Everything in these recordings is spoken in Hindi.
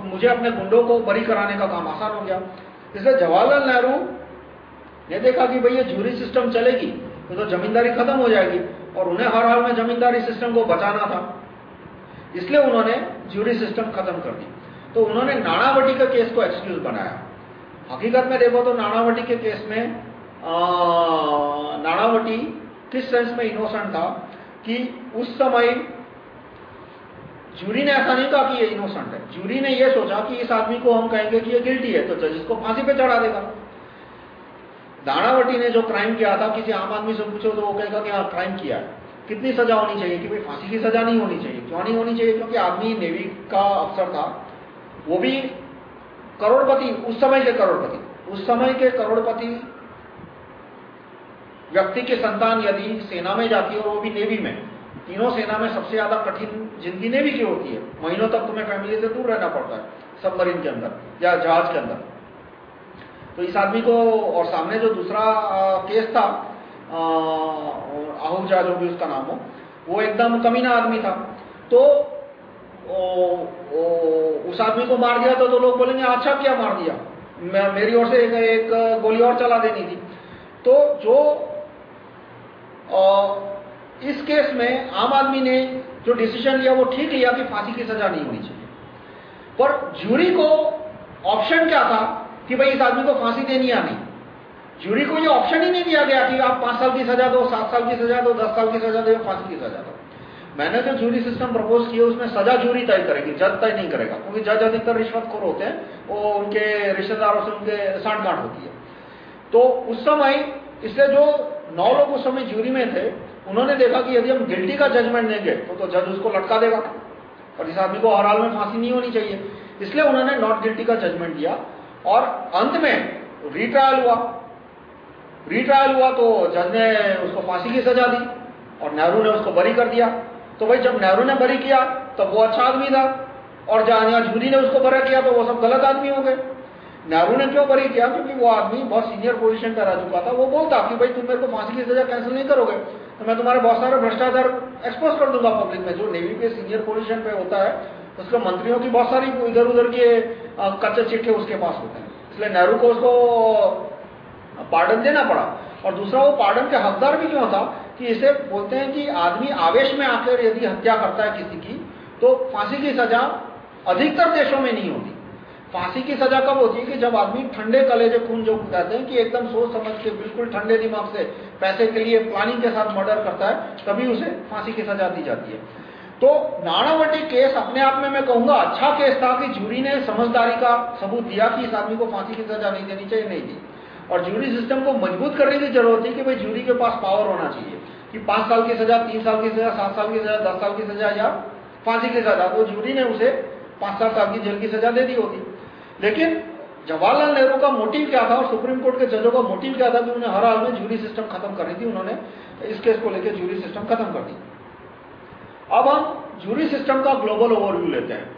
तो मुझे अपने गुंडों को बरी कराने का काम आसान हो गया। इसलिए जवाहरलाल नेहरू ने देखा कि भाई ये जूरी सिस्टम चलेगी तो, तो जमींदारी खत्म हो जाएगी और उन्हें हर हाल में जमींदारी सिस्टम को बचाना था। इसलिए उन्होंने जूरी सिस्टम खत्म कर दी। तो उन्होंने नाणावटी के केस को एक्सक्यूज बनाया। हकीकत में देखो तो नाणावटी के केस में नाणावटी किस सेंस में इनोसेंट था कि उस समय जूरी ने ऐसा नहीं कहा कि ये इनोसेंट है। जूरी ने ये सोचा कि इस आदमी को हम कहेंगे कि ये गिल्टी है तो जज इसको फांसी पे चढ़ा देगा। दाणावटी ने जो क्राइम किया था, किसी आम आदमी से पूछो तो वो कहेगा कि हाँ क्राइम किया है। कितनी सजा होनी चाहिए कि भाई फांसी की सजा नहीं होनी चाहिए? क्यों नहीं होनी चाहिए? क्योंकि आदमी नेवी का अफसर था, वो भी करोड़पति, उस समय के करोड़पति। उस समय के करोड़पति व्यक्ति के संतान यदि सेना में जाती है और वो भी नेवी में, तीनों सेना में सबसे ज़्यादा कठिन ज़िंदगी नेवी की होती है? महीनों तक तुम्हें फैमिली से दूर रहना पड़ता है सबमरीन के अंदर या जहाज़ के अंदर। तो इस आदमी को और सामने जो दूसरा केस था आहूजा जो भी उसका नाम हो वो एकदम कमीना आदमी था। तो ओ, ओ, उस आदमी को मार दिया तो, तो लोग बोलेंगे अच्छा क्या मार दिया? मेरी ओर से एक, एक गोली और चला देनी थी। तो जो आ, इस केस में आम आदमी ने जो डिसीज़न लिया वो ठीक लिया कि फांसी की सजा नहीं होनी चाहिए। पर जूरी को ऑप्शन क्या था कि भाई इस आदमी को फांसी देनी या नहीं? जूरी को ये ऑप्शन ही नहीं दिया गया कि आप पाँच साल की सजा दो, सात साल की सजा दो, दस साल की सजा दो फांसी की सजा दो। मैंने जो जूरी सिस्टम प्रपोज किया उसमें सजा जूरी तय करेगी, जज तय नहीं करेगा, क्योंकि जज अधिकतर रिश्वतखोर होते हैं, वो उनके रिश्तेदारों से उनके सांठगांठ होती है। तो उस समय, इसलिए जो नौ लोग उस समय जूरी में थे उन्होंने देखा कि यदि हम गिल्टी का जजमेंट देंगे तो, तो जज उसको लटका देगा। और इस आदमी को हर हाल में फांसी नहीं होनी चाहिए। इसलिए उन्होंने नॉट गिल्टी का जजमेंट दिया। और अंत में रीट्रायल हुआ। रीट्रायल हुआ तो जज ने उसको फांसी की सजा दी और नेहरू ने उसको बरी कर दिया। तो भाई जब नेहरू ने बरी किया तब वो अच्छा आदमी था। और जहाँ जूरी ने उसको बरा किया तो वो सब गलत आदमी हो गए। नेहरू ने क्यों बरी किया क्योंकि वो आदमी बहुत सीनियर पोजीशन पर रह चुका था। वो बोलता, कि भाई तुम मेरे को फांसी की सजा कैंसिल नहीं करोगे तो मैं तुम्हारे बहुत सारे भ्रष्टाचार एक्सपोज कर दूँगा पब्लिक में। जो नेवी के सीनियर पोजिशन पे होता है, उसके मंत्रियों की बहुत सारी इधर उधर के कच्चे चिट्ठे उसके पास होते हैं। इसलिए नेहरू को उसको पार्डन देना पड़ा। और दूसरा, वो पार्डन के हकदार भी क्यों था? कि इसे बोलते हैं कि आदमी आवेश में आकर यदि हत्या करता है किसी की तो फांसी की सजा अधिकतर देशों में नहीं होती। फांसी की सजा कब होती है कि जब आदमी ठंडे कलेजे खून जो कहते हैं कि एकदम सोच समझ के, बिल्कुल ठंडे दिमाग से पैसे के लिए प्लानिंग के साथ मर्डर करता है, तभी उसे फांसी की सजा दी जाती है। तो नाणावटी केस अपने आप में मैं कहूँगा अच्छा केस था कि जूरी ने समझदारी का सबूत दिया कि इस आदमी को फांसी की सजा नहीं देनी चाहिए, नहीं दी। और जूरी सिस्टम को मज़बूत करने की ज़रूरत है कि भाई जूरी के पास पावर होना चाहिए कि पाँच साल की सजा, तीन साल की सजा, सात साल की सजा, दस साल की सजा या फांसी की सजा। तो जूरी ने उसे पाँच सात साल की जेल की सजा दे दी होती लेकिन जवाहरलाल नेहरू का मोटिव क्या था और सुप्रीम कोर्ट के जजों का मोटिव क्या था कि उन्हें हर हाल में जूरी सिस्टम खत्म करनी थी? उन्होंने इस केस को लेकर जूरी सिस्टम खत्म कर दी। अब हम जूरी सिस्टम का ग्लोबल ओवरव्यू लेते हैं।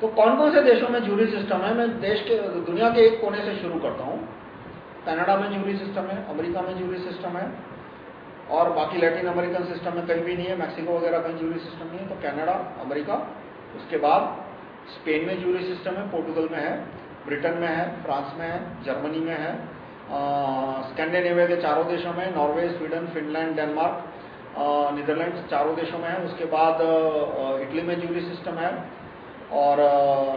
तो कौन कौन से देशों में जूरी सिस्टम है? मैं देश के, दुनिया के एक कोने से शुरू करता हूँ। कनाडा में जूरी सिस्टम है, अमेरिका में जूरी सिस्टम है, और बाकी लैटिन अमेरिकन सिस्टम में कहीं भी नहीं है मैक्सिको वगैरह कहीं जूरी सिस्टम नहीं है तो कनाडा, अमेरिका, उसके बाद स्पेन में जूरी सिस्टम है, पोर्टुगल में है, ब्रिटेन में है, फ्रांस में है, जर्मनी में है स्कैंडिनेविया के चारों देशों में, Norway, Sweden, Finland, Denmark Netherlands चारों देशों में है, उसके बाद इटली में जूरी सिस्टम है, और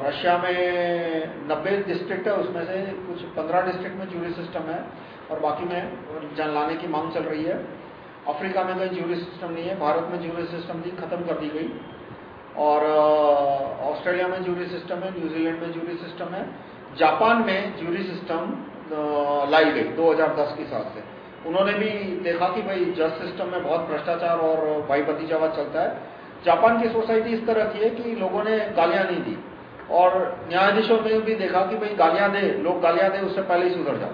रशिया में 90 डिस्ट्रिक्ट है, उसमें से कुछ 15 डिस्ट्रिक्ट में जूरी सिस्टम है, और बाकी में जन लाने की मांग चल रही है। अफ्रीका में कोई जूरी सिस्टम नहीं है, भारत में जूरी सिस्टम थी खत्म कर दी गई। और ऑस्ट्रेलिया में जूरी सिस्टम है न्यूजीलैंड में जूरी सिस्टम है, जापान में जूरी सिस्टम लाई गई 2010 के साथ से उन्होंने भी देखा कि भाई जज सिस्टम में बहुत भ्रष्टाचार और भाई भतीजावाद चलता है। जापान की सोसाइटी इस तरह की है कि लोगों ने गालियाँ नहीं दी। और न्यायाधीशों ने भी देखा कि भाई गालियाँ दे, लोग गालियाँ दे, उससे पहले ही सुधर जाओ।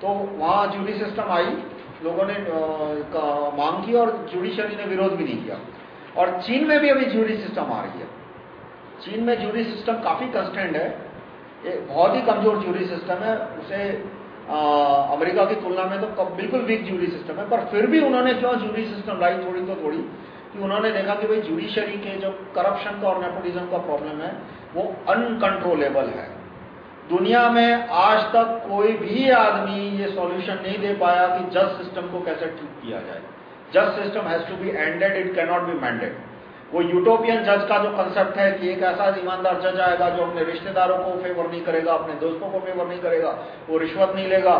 तो वहाँ जूरी सिस्टम आई, लोगों ने मांग की और जुडिशरी ने विरोध भी नहीं किया। और चीन में भी अभी जूरी सिस्टम आ रही है। चीन में जूरी सिस्टम काफ़ी कंस्टेंट है। एक बहुत ही कमज़ोर जूरी सिस्टम है। उसे आ, अमेरिका की तुलना में तो बिल्कुल वीक जूरी सिस्टम है। पर फिर भी उन्होंने क्यों जूरी सिस्टम लाई थोड़ी तो थोड़ी कि उन्होंने देखा कि भाई जुडिशरी के जो करप्शन का और नेपोटिज्म का प्रॉब्लम है वो अनकंट्रोलेबल है। दुनिया में आज तक कोई भी आदमी ये सॉल्यूशन नहीं दे पाया कि जज सिस्टम को कैसे ठीक किया जाए। जज system has to be ended it can not be mended वो यूटोपियन जज का जो कंसेप्ट है कि एक ऐसा ईमानदार जज आएगा जो अपने रिश्तेदारों को फेवर नहीं करेगा, अपने दोस्तों को फेवर नहीं करेगा, वो रिश्वत नहीं लेगा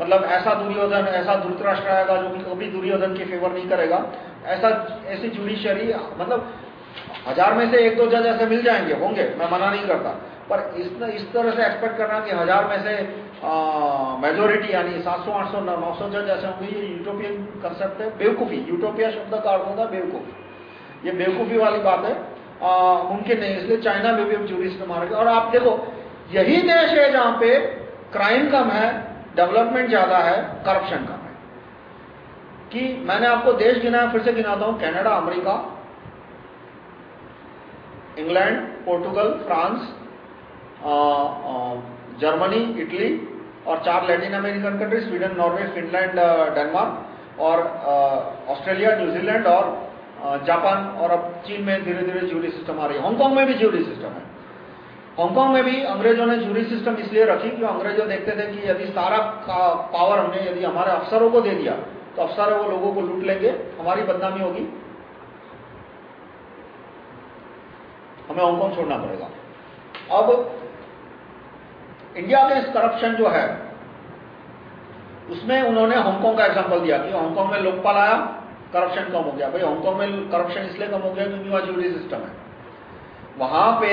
मतलब ऐसा दुर्योधन, ऐसा धृतराष्ट्र आएगा जो कभी दुर्योधन की फेवर नहीं करेगा, ऐसा, ऐसी जुडिशरी मतलब हज़ार में से एक दो जज ऐसे मिल जाएँगे, होंगे, मैं मना नहीं करता। पर इस इस तरह से एक्सपेक्ट करना कि हज़ार में से मेजोरिटी यानी 700 800 900 जज ऐसे होंगे, ये यूटोपियन कंसेप्ट है, बेवकूफ़ी यूटोपिया शब्द का अर्थ होता है बेवकूफ़। ये बेवकूफ़ी वाली बात है। मुमकिन नहीं, इसलिए चाइना में भी अब जूरी मारेंगे और आप देखो, यही देश है जहाँ पे क्राइम कम है डेवलपमेंट ज़्यादा है करप्शन कम है। कि मैंने आपको देश गिनाया फिर से गिनाता हूँ, Canada, America, England, Portugal, France Germany, Italy और चार Latin American country Sweden, Norway, Finland Denmark और ऑस्ट्रेलिया, न्यूजीलैंड और जापान और अब चीन में धीरे धीरे ज्यूरी सिस्टम आ रही है। हांगकांग में भी ज्यूरी सिस्टम है। हांगकांग में भी अंग्रेज़ों ने जूरी सिस्टम इसलिए रखी क्योंकि अंग्रेज़ों देखते थे कि यदि सारा पावर हमने यदि हमारे अफसरों को दे दिया तो अफसर वो लोगों को लूट लेंगे, हमारी बदनामी होगी। हमें हांगकांग छोड़ना पड़ेगा। अब इंडिया के करप्शन जो है, उसमें उन्होंने हांगकांग का एग्जांपल दिया कि हांगकांग में लोकपाल आया करप्शन कम हो गया। भाई हांगकांग में करप्शन इसलिए कम हो गया क्योंकि वहाँ जूरी सिस्टम है। वहाँ पे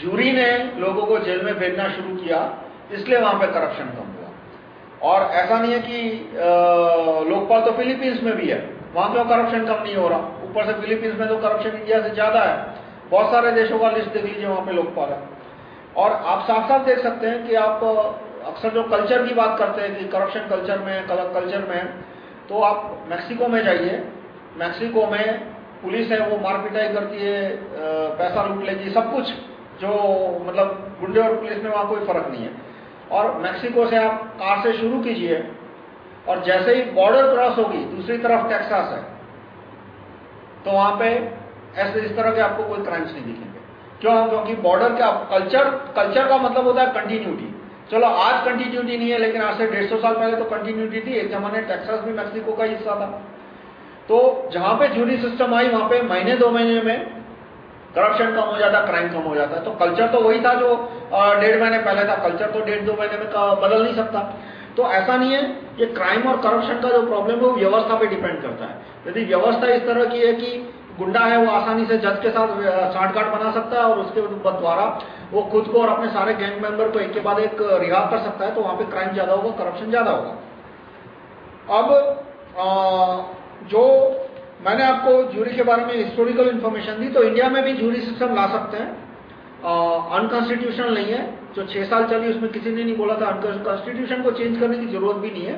जूरी ने लोगों को जेल में भेजना शुरू किया, इसलिए वहाँ पे करप्शन कम हुआ। और ऐसा नहीं है कि लोकपाल तो फिलीपींस में भी है। वहाँ क्यों करप्शन कम नहीं हो रहा? ऊपर से फिलीपींस में तो करप्शन इंडिया से ज़्यादा है। बहुत सारे देशों का लिस्ट देख लीजिए, वहाँ पे लोकपाल है। और आप साफ़ साफ़ देख सकते हैं कि आप अक्सर जो कल्चर की बात करते हैं कि करप्शन कल्चर में कल्चर में तो आप मैक्सिको में जाइए। मैक्सिको में पुलिस है, वो मार पिटाई करती है पैसा लूट लेगी सब कुछ जो मतलब गुंडे और पुलिस में वहाँ कोई फ़र्क नहीं है। और मैक्सिको से आप कार से शुरू कीजिए, और जैसे ही बॉर्डर क्रॉस होगी, दूसरी तरफ़ टेक्सास है तो वहाँ पे ऐसे इस तरह के आपको कोई क्राइम्स नहीं दिखेंगे। क्यों? क्योंकि बॉर्डर का कल्चर कल्चर का मतलब होता है कंटिन्यूटी चलो, आज कंटिन्यूटी नहीं है, लेकिन आज से डेढ़ सौ साल पहले तो कंटिन्यूटी थी। एक जमाने टेक्सास भी मैक्सिको का हिस्सा था। तो जहाँ पे जूरी सिस्टम आई, वहाँ पे महीने दो महीने में करप्शन कम हो जाता क्राइम कम हो जाता। तो कल्चर तो वही था जो डेढ़ महीने पहले था। कल्चर तो डेढ़ दो महीने में बदल नहीं सकता। तो ऐसा नहीं है ये क्राइम और करप्शन का जो प्रॉब्लम है, वो व्यवस्था पे डिपेंड करता है। यदि व्यवस्था इस तरह की है कि गुंडा है वो आसानी से जज के साथ साठगांठ बना सकता है और उसके द्वारा वो खुद को और अपने सारे गैंग मेंबर को एक के बाद एक रिहा कर सकता है तो वहाँ पे क्राइम ज़्यादा होगा करप्शन ज़्यादा होगा। अब आ, जो मैंने आपको जूरी के बारे में हिस्टोरिकल इंफॉर्मेशन दी तो इंडिया में भी जूरी सिस्टम ला सकते हैं। अनकॉन्स्टिट्यूशनल नहीं है जो छह साल चली उसमें किसी ने नहीं बोला था कॉन्स्टिट्यूशन को चेंज करने की ज़रूरत भी नहीं है।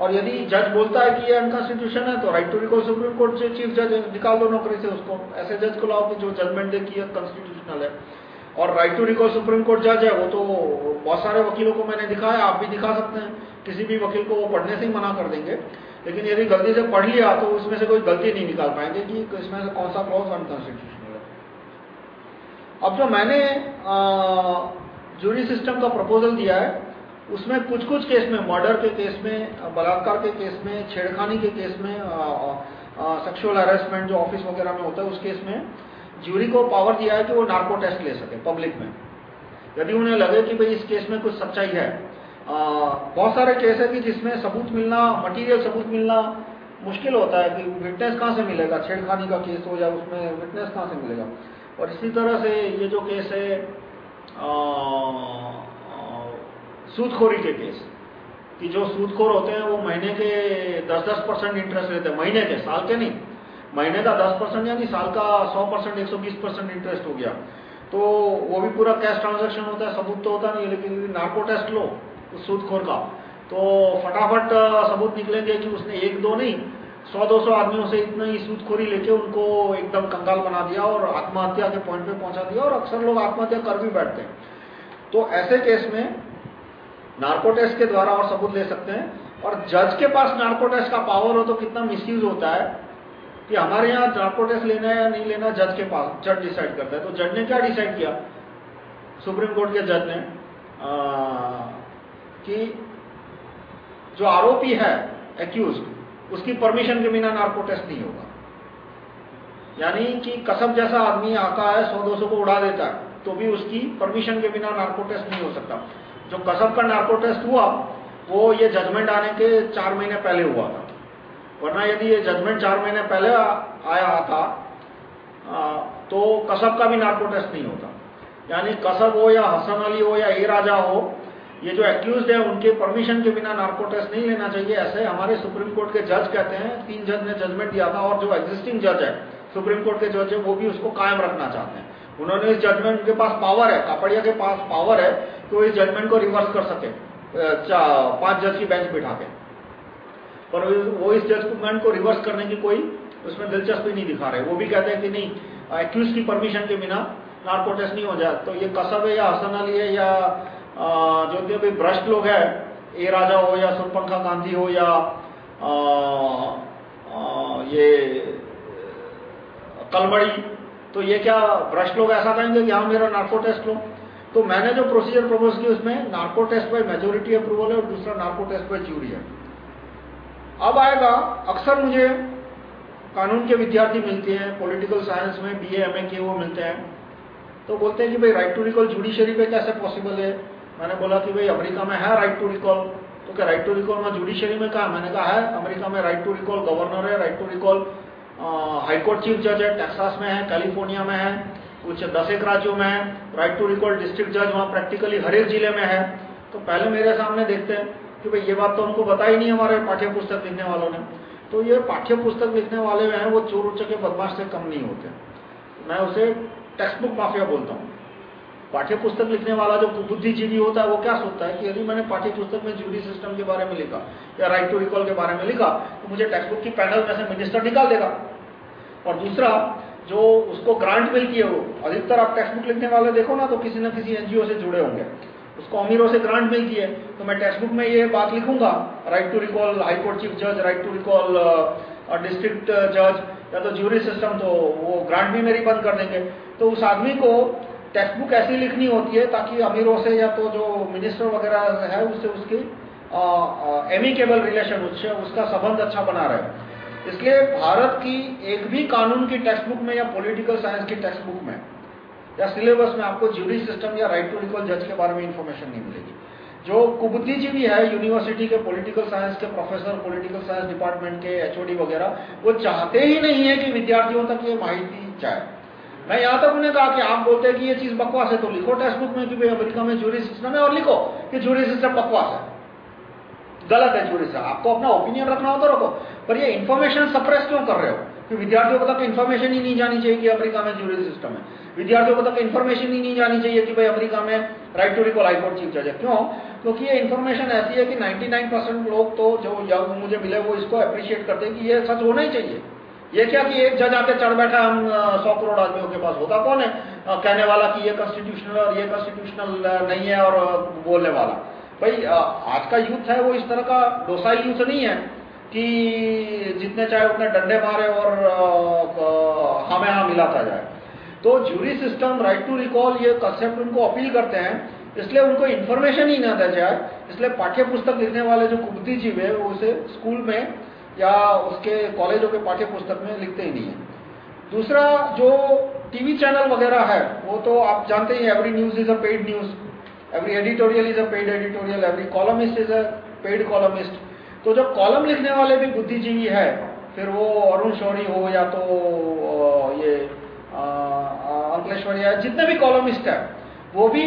और यदि जज बोलता है कि ये अनकॉन्स्टिट्यूशन है तो right to recall Supreme Court से चीफ जज निकाल दो नौकरी से उसको। ऐसे जज को लाओ कि जो जजमेंट दे कि कॉन्स्टिट्यूशनल है। और right to recall Supreme Court जज है, वो तो बहुत सारे वकीलों को मैंने दिखाया, आप भी दिखा सकते हैं। किसी भी वकील को वो पढ़ने से ही मना कर देंगे। लेकिन यदि गलती से पढ़ लिया तो उसमें से कोई गलती नहीं निकाल पाएँगे कि इसमें से कौन सा क्लॉज अनकॉन्स्टिट्यूशनल है। अब जो मैंने जूरी सिस्टम का प्रपोजल दिया है उसमें कुछ कुछ केस में मर्डर के केस में बलात्कार के केस में छेड़खानी के केस में सेक्सुअल हरेसमेंट जो ऑफ़िस वगैरह में होता है उस केस में ज्यूरी को पावर दिया है कि वो नार्को टेस्ट ले सके पब्लिक में। यदि उन्हें लगे कि भाई इस केस में कुछ सच्चाई है आ, बहुत सारे केस है कि जिसमें सबूत मिलना मटीरियल सबूत मिलना मुश्किल होता है कि विटनेस कहाँ से मिलेगा छेड़खानी का केस हो जाए उसमें विटनेस कहाँ से मिलेगा। और इसी तरह से ये जो केस है सूदखोरी के केस, कि जो सूदखोर होते हैं वो महीने के 10-10 परसेंट इंटरेस्ट लेते हैं। महीने के, साल के नहीं। महीने का 10 परसेंट यानी साल का 100 परसेंट, एक सौ बीस परसेंट इंटरेस्ट हो गया। तो वो भी पूरा कैश ट्रांजैक्शन होता है, सबूत तो होता नहीं, लेकिन नार्को टेस्ट लो, उस सूदखोर का। तो फटाफट सबूत निकलेंगे कि उसने एक दो नहीं सौ दो सौ आदमियों से इतना ही सूदखोरी लेके उनको एकदम कंगाल बना दिया और आत्महत्या के पॉइंट पे पहुँचा दिया और अक्सर लोग आत्महत्या कर भी बैठते हैं। तो ऐसे केस में नार्को टेस्ट के द्वारा और सबूत ले सकते हैं। और जज के पास नार्को टेस्ट का पावर हो तो कितना मिसयूज होता है कि हमारे यहाँ नार्को टेस्ट लेना है या नहीं लेना जज के पास जज डिसाइड करता है। तो जज ने क्या डिसाइड किया? सुप्रीम कोर्ट के जज ने कि जो आरोपी है एक्यूज उसकी परमिशन के बिना नार्को टेस्ट नहीं होगा। यानी कि कसब जैसा आदमी आता है, सौ दो सौ को उड़ा देता है तो भी उसकी परमिशन के बिना नार्को टेस्ट नहीं हो सकता। जो कसब का नार्को टेस्ट हुआ, वो ये जजमेंट आने के चार महीने पहले हुआ था। वरना यदि ये जजमेंट चार महीने पहले आया था तो कसब का भी नार्को टेस्ट नहीं होता। यानी कसब हो या हसन अली हो या ए राजा हो, ये जो एक्यूज है, उनके परमिशन के बिना नार्को टेस्ट नहीं लेना चाहिए। ऐसे हमारे सुप्रीम कोर्ट के जज कहते हैं, तीन जज ने जजमेंट दिया था और जो एग्जिस्टिंग जज है, सुप्रीम कोर्ट के जज है, वो भी उसको कायम रखना चाहते हैं। उन्होंने इस जजमेंट के पास पावर है कापड़िया के पास पावर है तो इस जजमेंट को रिवर्स कर सके पाँच जज की बेंच बिठा के। पर वो इस जजमेंट को रिवर्स करने की कोई उसमें दिलचस्पी नहीं दिखा रहे। वो भी कहते हैं कि नहीं एक्यूज की परमिशन के बिना नार्को टेस्ट नहीं हो जाए। तो ये कसब है या हसन अली है या जो कि भ्रष्ट लोग है ए राजा हो या सुरपंखा गांधी हो या आ, आ, ये कलमड़ी तो ये क्या भ्रष्ट लोग ऐसा कहेंगे कि हाँ मेरा नार्को टेस्ट लो? तो मैंने जो प्रोसीजर प्रपोज की उसमें narco test by majority approval है और दूसरा नार्को टेस्ट बाय ज्यूरी है। अब आएगा, अक्सर मुझे कानून के विद्यार्थी मिलते हैं पॉलिटिकल साइंस में बीए एमए के वो मिलते हैं। तो बोलते हैं कि भाई राइट टू रिकॉल जुडिशरी पे कैसे पॉसिबल है? मैंने बोला कि भाई, अमेरिका में है राइट टू रिकॉल तो क्या राइट टू रिकॉल में जुडिशरी में कहा? मैंने कहा, है, अमेरिका में राइट टू रिकॉल गवर्नर है right to recall high court chief जज है टेक्सास में है कैलिफ़ोर्निया में है, कुछ दस एक राज्यों में है राइट टू रिकॉर्ड डिस्ट्रिक्ट जज वहाँ प्रैक्टिकली हर एक ज़िले में है। तो पहले मेरे सामने देखते हैं कि भाई ये बात तो हमको बता ही नहीं हमारे पाठ्य पुस्तक लिखने वालों ने। तो ये पाठ्य पुस्तक लिखने वाले हैं, वो चोर उच्च के बदमाश से कम नहीं होते। मैं उसे टेक्स्ट बुक माफिया बोलता हूँ। पाठ्य पुस्तक लिखने वाला जो बुद्धिजीवी होता है, वो क्या सोचता है कि यदि मैंने पाठ्य पुस्तक में जूरी सिस्टम के बारे में लिखा, या राइट टू रिकॉल के बारे में लिखा तो मुझे टेक्स्ट बुक की पैनल में से मिनिस्टर निकाल देगा। और दूसरा, जो उसको ग्रांट मिलती है वो, अधिकतर आप टेक्स्ट बुक लिखने वाले देखो ना तो किसी न किसी एनजीओ से जुड़े होंगे। उसको अमीरों से ग्रांट मिलती है तो मैं टेक्स्ट बुक में ये बात लिखूँगा, right to recall high court chief जज, राइट टू रिकॉल डिस्ट्रिक्ट जज, या तो ज्यूरी सिस्टम तो वो ग्रांट भी मेरी बंद कर देंगे। तो उस आदमी को टेक्स्ट बुक ऐसी लिखनी होती है ताकि अमीरों से या तो जो मिनिस्टर वगैरह है उससे उसकी एमिकेबल रिलेशन उससे उसका संबंध अच्छा बना रहे। इसलिए भारत की एक भी कानून की टेक्स्ट बुक में या पॉलिटिकल साइंस की टेक्स्ट बुक में या सिलेबस में आपको ज्यूरी सिस्टम या राइट टू रिकॉल जज के बारे में इंफॉर्मेशन नहीं मिलेगी। जो कुबुद्धिजीवी है यूनिवर्सिटी के पॉलिटिकल साइंस के प्रोफेसर पॉलिटिकल साइंस डिपार्टमेंट के एचओडी वगैरह, वो चाहते ही नहीं है कि विद्यार्थियों तक ये माहिती जाए। मैं यहाँ तक उन्हें कहा कि आप बोलते हैं कि ये चीज़ बकवास है तो लिखो टेक्स्ट बुक में कि भाई अमेरिका में जूरी सिस्टम है और लिखो कि जूरी सिस्टम बकवास है। गलत है जूरी सिस्टम आपको अपना ओपिनियन रखना हो तो रखो। पर ये इन्फॉर्मेशन सप्रेस क्यों कर रहे हो? कि विद्यार्थियों को तक इन्फॉर्मेशन ही नहीं जानी चाहिए कि अमेरिका में जूरी सिस्टम है। विद्यार्थियों को तक इन्फॉर्मेशन ही नहीं जानी चाहिए कि भाई अमेरिका में right to recall high court chief जज है। क्यों? क्योंकि ये इन्फॉर्मेशन ऐसी है कि 99 परसेंट लोग तो जो मुझे मिले, वो इसको अप्रिशिएट करते हैं कि ये सच होना ही चाहिए। ये क्या कि एक जज आके चढ़ बैठा हम सौ करोड़ आदमियों के पास होता कौन है? कहने वाला कि ये कॉन्स्टिट्यूशनल और ये कॉन्स्टिट्यूशनल नहीं है और बोलने वाला। भाई आज का यूथ है वो इस तरह का डोसाइल यूथ नहीं है कि जितने चाहे उतने डंडे मारे और हमें हाँ मिलाता जाए। तो jury system right to recall ये कंसेप्ट उनको अपील करते हैं, इसलिए उनको इन्फॉर्मेशन ही ना दे जाए। इसलिए पाठ्य पुस्तक लिखने वाले जो कुबुद्धिजीव है वो उसे स्कूल में या उसके कॉलेजों के पाठ्य पुस्तक में लिखते ही नहीं है। दूसरा जो टीवी चैनल वगैरह है, वो तो आप जानते ही every news is a paid news every editorial is a paid editorial every columnist is a paid columnist तो जो कॉलम लिखने वाले भी बुद्धिजीवी है, फिर वो अरुण शौरी हो या तो ये अंकलेश्वरी जितने भी कॉलमिस्ट है, वो भी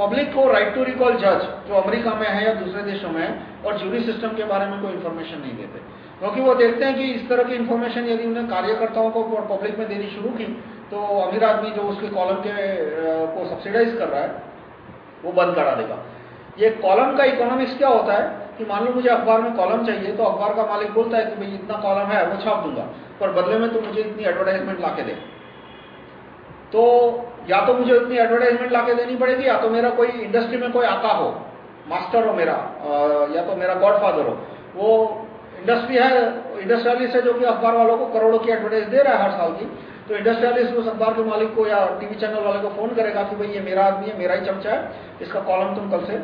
पब्लिक को राइट टू रिकॉल जज जो अमेरिका में है या दूसरे देशों में है, और जूरी सिस्टम के बारे में कोई इन्फॉर्मेशन नहीं देते। क्योंकि वो देखते हैं कि इस तरह की इन्फॉर्मेशन यदि उन्हें कार्यकर्ताओं को पब्लिक में देनी शुरू की तो अमीर आदमी जो उसके कॉलम के को सब्सिडाइज कर रहा है, वो बंद करा देगा। ये कॉलम का इकोनॉमिक्स क्या होता है कि मान लो मुझे अखबार में कॉलम चाहिए तो अखबार का मालिक बोलता है कि भाई इतना कॉलम है, वो छाप दूँगा, पर बदले में तो मुझे इतनी एडवर्टाइजमेंट ला के दे। तो या तो मुझे इतनी एडवर्टाइजमेंट ला देनी पड़ेगी, या तो मेरा कोई इंडस्ट्री में कोई आता हो मास्टर हो मेरा या तो मेरा गॉडफादर हो। वो इंडस्ट्री है इंडस्ट्रियलिस्ट है जो कि अखबार वालों को करोड़ों की एडवर्टाइज दे रहा है हर साल की। तो इंडस्ट्रियलिस्ट उस अखबार के मालिक को या टीवी चैनल वाले को फ़ोन करेगा कि भाई ये मेरा आदमी है, मेरा ही चमचा है, इसका कॉलम तुम कल से